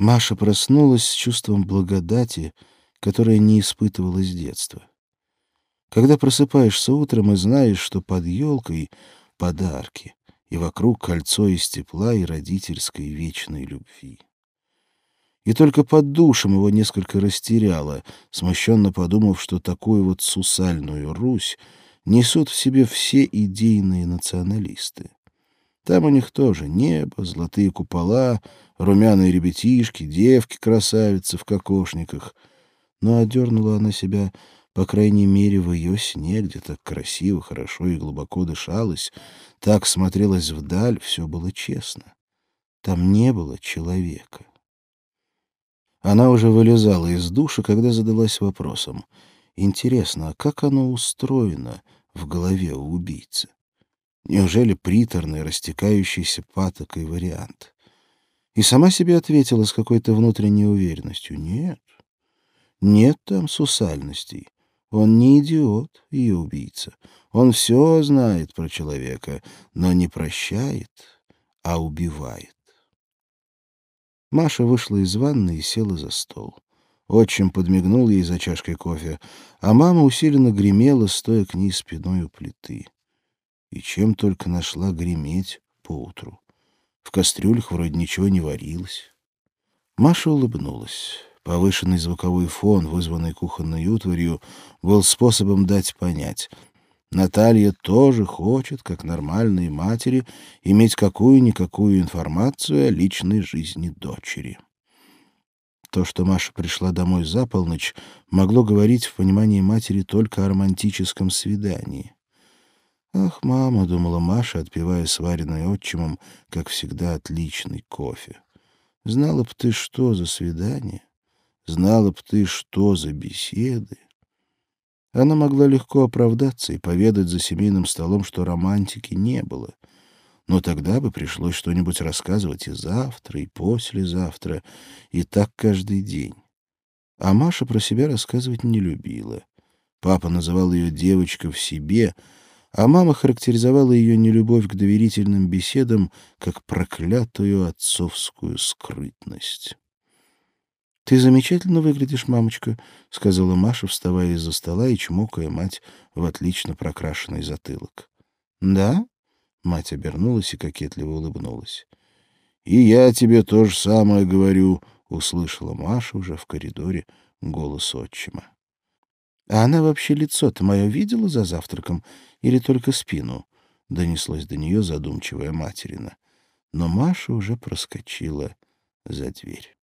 Маша проснулась с чувством благодати, которое не испытывала с детства. Когда просыпаешься утром и знаешь, что под елкой подарки, и вокруг кольцо из тепла и родительской вечной любви. И только под душем его несколько растеряло, смущенно подумав, что такую вот сусальную Русь несут в себе все идейные националисты. Там у них тоже небо, золотые купола, румяные ребятишки, девки-красавицы в кокошниках. Но одернула она себя, по крайней мере, в ее сне, где так красиво, хорошо и глубоко дышалось, так смотрелось вдаль, все было честно. Там не было человека. Она уже вылезала из душа, когда задалась вопросом. Интересно, а как оно устроено в голове у убийцы? Неужели приторный, растекающийся патокой вариант? И сама себе ответила с какой-то внутренней уверенностью. Нет, нет там сусальностей. Он не идиот, ее убийца. Он все знает про человека, но не прощает, а убивает. Маша вышла из ванны и села за стол. Отчим подмигнул ей за чашкой кофе, а мама усиленно гремела, стоя к ней спиной у плиты. И чем только нашла греметь поутру. В кастрюлях вроде ничего не варилось. Маша улыбнулась. Повышенный звуковой фон, вызванный кухонной утварью, был способом дать понять. Наталья тоже хочет, как нормальные матери, иметь какую-никакую информацию о личной жизни дочери. То, что Маша пришла домой за полночь, могло говорить в понимании матери только о романтическом свидании. «Ах, мама», — думала Маша, отпивая сваренный отчимом, как всегда, отличный кофе. «Знала б ты, что за свидание, знала б ты, что за беседы». Она могла легко оправдаться и поведать за семейным столом, что романтики не было. Но тогда бы пришлось что-нибудь рассказывать и завтра, и послезавтра, и так каждый день. А Маша про себя рассказывать не любила. Папа называл ее девочка в себе — а мама характеризовала ее нелюбовь к доверительным беседам как проклятую отцовскую скрытность. «Ты замечательно выглядишь, мамочка», — сказала Маша, вставая из-за стола и чмокая мать в отлично прокрашенный затылок. «Да?» — мать обернулась и кокетливо улыбнулась. «И я тебе то же самое говорю», — услышала Маша уже в коридоре голос отчима. «А она вообще лицо-то мое видела за завтраком или только спину?» — донеслось до нее задумчивая материна. Но Маша уже проскочила за дверь.